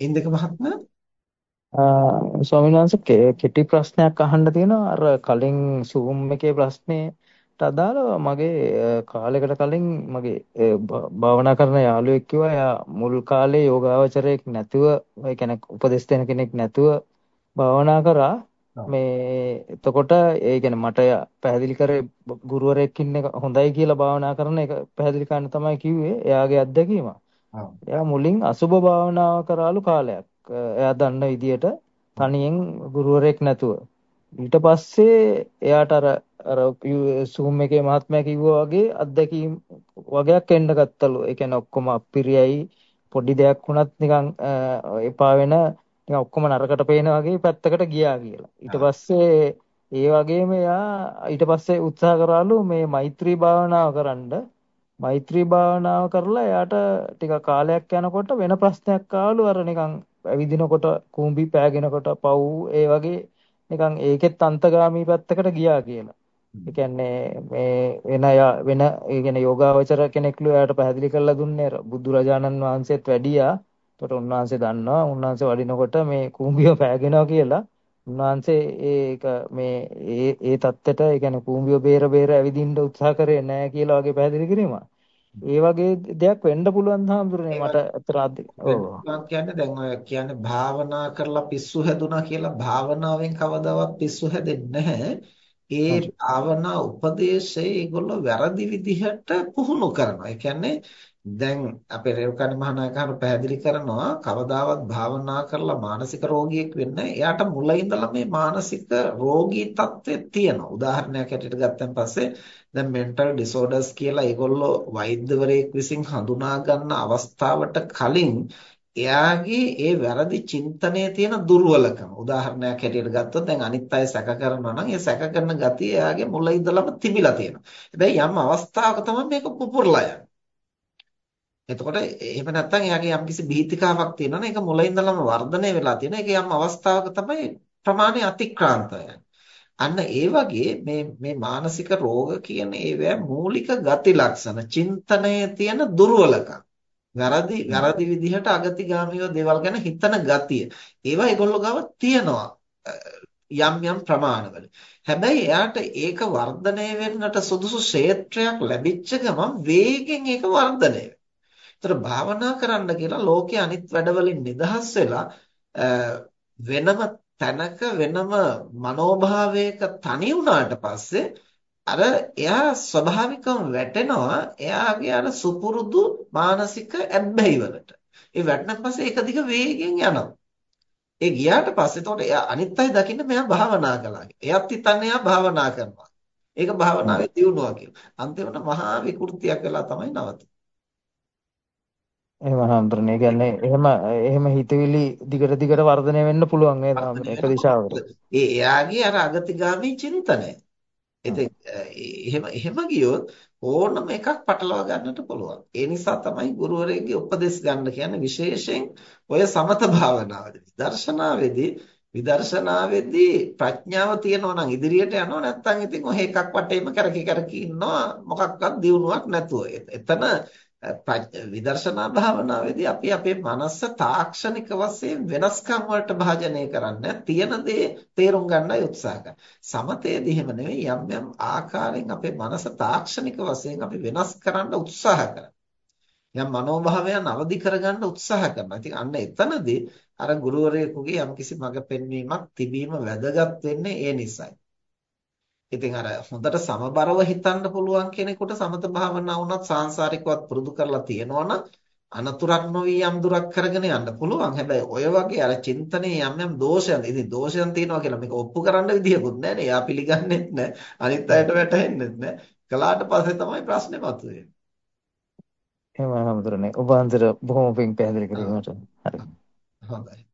ඉන්දික මහත්මයා? ස්වාමීන් වහන්සේ කෙටි ප්‍රශ්නයක් අහන්න තියෙනවා. අර කලින් සූම් එකේ ප්‍රශ්නේට අදාළව මගේ කාලයකට කලින් මගේ භාවනා කරන යාළුවෙක් කිව්වා. එයා මුල් කාලේ යෝගාවචරයක් නැතුව ඒ කියන්නේ උපදෙස් දෙන කෙනෙක් නැතුව භාවනා කරා. මේ එතකොට ඒ කියන්නේ මට පැහැදිලි කරේ ගුරුවරයෙක් ඉන්න හොඳයි කියලා භාවනා කරන එක පැහැදිලි කරන්න තමයි කිව්වේ. එයාගේ අත්දැකීම. එයා මුලින් අසුබ භාවනාව කරාලු කාලයක්. එයා දන්න විදියට තනියෙන් ගුරුවරයෙක් නැතුව. ඊට පස්සේ එයාට අර අර සූම් එකේ මහත්මයා කිව්වා වගේ අත්දැකීම් වගේක් එන්න ගත්තලු. ඒ කියන්නේ ඔක්කොම අපිරියයි පොඩි දෙයක් වුණත් නිකන් එපා වෙන නිකන් ඔක්කොම නරකට පේන වගේ පැත්තකට ගියා කියලා. ඊට පස්සේ ඒ වගේම එයා ඊට පස්සේ උත්සාහ කරාලු මේ මෛත්‍රී භාවනාව කරන්න. මෛත්‍රී භාවනාව කරලා එයාට ටික කාලයක් යනකොට වෙන ප්‍රශ්නයක් ආවලු අර නිකන් ඇවිදිනකොට කූඹි පෑගෙනකොට පව් ඒ වගේ නිකන් ඒකෙත් අන්තගාමී පැත්තකට ගියා කියලා. ඒ කියන්නේ මේ වෙන වෙන ඒ කියන්නේ යෝගාවචර කෙනෙක්ලු එයාට පැහැදිලි කරලා දුන්නේ බුදුරජාණන් වහන්සේත් වැඩියා. එතකොට උන්වහන්සේ දන්නවා උන්වහන්සේ වඩිනකොට මේ කූඹිය පෑගෙනවා කියලා. උන්වහන්සේ ඒක මේ ඒ ඒ தත්තෙට ඒ කියන්නේ කූඹිය බේර බේර ඇවිදින්න උත්සාහ කරේ නැහැ කියලා වගේ පැහැදිලි කිරීමක්. ඒ වගේ දෙයක් වෙන්න පුළුවන් හාමුදුරනේ මට අතර ඔව් කියන්නේ දැන් ඔය කියන්නේ භාවනා කරලා පිස්සු හැදුනා කියලා භාවනාවෙන් කවදාවත් පිස්සු හැදෙන්නේ නැහැ. ඒ භාවනා උපදේශය ඒගොල්ලෝ වැරදි විදිහට පුහුණු කරනවා. ඒ කියන්නේ දැන් අපේ රේරුකාණි මහානායකහරු පැහැදිලි කරනවා කවදාවත් භාවනා කරලා මානසික රෝගියෙක් වෙන්න එයාට මුල ඉඳලා මේ මානසික රෝගී තත්ත්වය තියෙනවා. උදාහරණයක් ඇටියට ගත්තන් පස්සේ දැන් මෙන්ටල් ඩිසෝඩර්ස් කියලා ඒගොල්ලෝ වෛද්‍යවරයෙක් විසින් හඳුනා ගන්න අවස්ථාවට කලින් එයාගේ ඒ වැරදි චින්තනයේ තියෙන දුර්වලකම උදාහරණයක් හැටියට ගත්තොත් දැන් අනිත් අය සැක කරනවා නම් ඒ සැක කරන ගතිය එයාගේ මුල ඉඳලම තිබිලා තියෙනවා. හැබැයි යම් අවස්ථාවක තමයි මේක පුපුරලා යන්නේ. එතකොට එහෙම නැත්නම් එයාගේ යම්කිසි බීතිකාවක් තියෙනවනේ ඒක මුලින් ඉඳලම වර්ධනය වෙලා තියෙන. ඒක යම් අවස්ථාවක තමයි ප්‍රමාණය අතික්‍රාන්ත අන්න ඒ වගේ මේ මේ මානසික රෝග කියන ඒවා මූලික ගති ලක්ෂණ, චින්තනයේ තියෙන දුර්වලකම්. වැරදි වැරදි විදිහට අගතිගාමීව දේවල් ගැන හිතන ගතිය. ඒවා ඒගොල්ලෝ ගාව තියෙනවා. යම් යම් ප්‍රමාණවල. හැබැයි එයාට ඒක වර්ධනය වෙන්නට සුදුසු ක්ෂේත්‍රයක් ලැබිච්ච ගමන් වේගෙන් ඒක වර්ධනය ඒතර භාවනා කරන්න කියලා ලෝකයේ අනිත් වැඩවලින් නිදහස් වෙලා වෙනම තැනක වෙනම මනෝභාවයක තනි වුණාට පස්සේ අර එයා ස්වභාවිකව වැටෙනවා එයාගේ අර සුපුරුදු මානසික ඇබ්බැහි වලට. ඒ වැටෙන පස්සේ ඒක දිග වේගෙන් යනවා. ඒ ගියාට පස්සේ එතකොට එයා අනිත් අය දකින්න මෙයා භාවනා කළා. එයාත් හිතන්නේ එයා භාවනා කරනවා. ඒක භාවනාවේ දියුණුවක් කියලා. අන්තිමට මහා විකෘතියක් වෙලා තමයි නවතින්නේ. එහෙම හම්බුනේ. ඒ කියන්නේ එහෙම එහෙම හිතවිලි දිගට දිගට වර්ධනය වෙන්න පුළුවන් ඒ එක දිශාවකට. ඒ එයාගේ අර අගතිගාමී චින්තනය. ඉතින් එහෙම එහෙම ගියොත් ඕනම එකක් පටලවා ගන්නට පුළුවන්. ඒ නිසා තමයි ගුරුවරයෙක්ගේ උපදෙස් ගන්න කියන්නේ විශේෂයෙන් ඔය සමත භාවනාවේදී. දර්ශනාවේදී විදර්ශනාවේදී ප්‍රඥාව තියෙනවා නම් ඉදිරියට යනවා නැත්නම් ඉතින් ඔය එකක් වටේම කරකි කරකි ඉන්නවා මොකක්වත් දියුණුවක් නැතුව. එතන විදර්ශනා භාවනාවේදී අපි අපේ මනස තාක්ෂණික වශයෙන් වෙනස්කම් වලට භාජනය කරන්නේ තියෙන දේ තේරුම් ගන්නයි උත්සාහ කරන්නේ. සමතේදී එහෙම නෙවෙයි යම් යම් ආකාරයෙන් අපේ මනස තාක්ෂණික වශයෙන් අපි වෙනස් කරන්න උත්සාහ කරනවා. යම් මනෝභාවයන් අවදි කරගන්න උත්සාහ කරනවා. ඉතින් අන්න එතනදී අර ගුරුවරයෙකුගේ යම්කිසි මඟ පෙන්වීමක් තිබීම වැදගත් වෙන්නේ ඒ නිසයි. ඉතින් අර හොඳට සමබරව හිතන්න පුළුවන් කෙනෙකුට සමත භාවනාව උනත් සාංශාරිකවත් පුරුදු කරලා තියෙනවනම් අනතුරක් නොවි යම් දුරක් කරගෙන යන්න පුළුවන්. හැබැයි ඔය වගේ අර චින්තනයේ යම් යම් දෝෂයන් ඉතින් දෝෂයන් තියෙනවා කියලා මේක ඔප්පු කරන්න විදියකුත් නැහැ නේ. එයා පිළිගන්නෙත් නැහැ. අනිත් අයට වැටහෙන්නෙත් නැහැ. කලාට පස්සේ තමයි ප්‍රශ්නේ මතුවේ. එහෙමයි හැමදෙරනේ. ඔබ අන්තර බොහොම පිං පැහැදිලි කිරීමට. හරි. හොඳයි.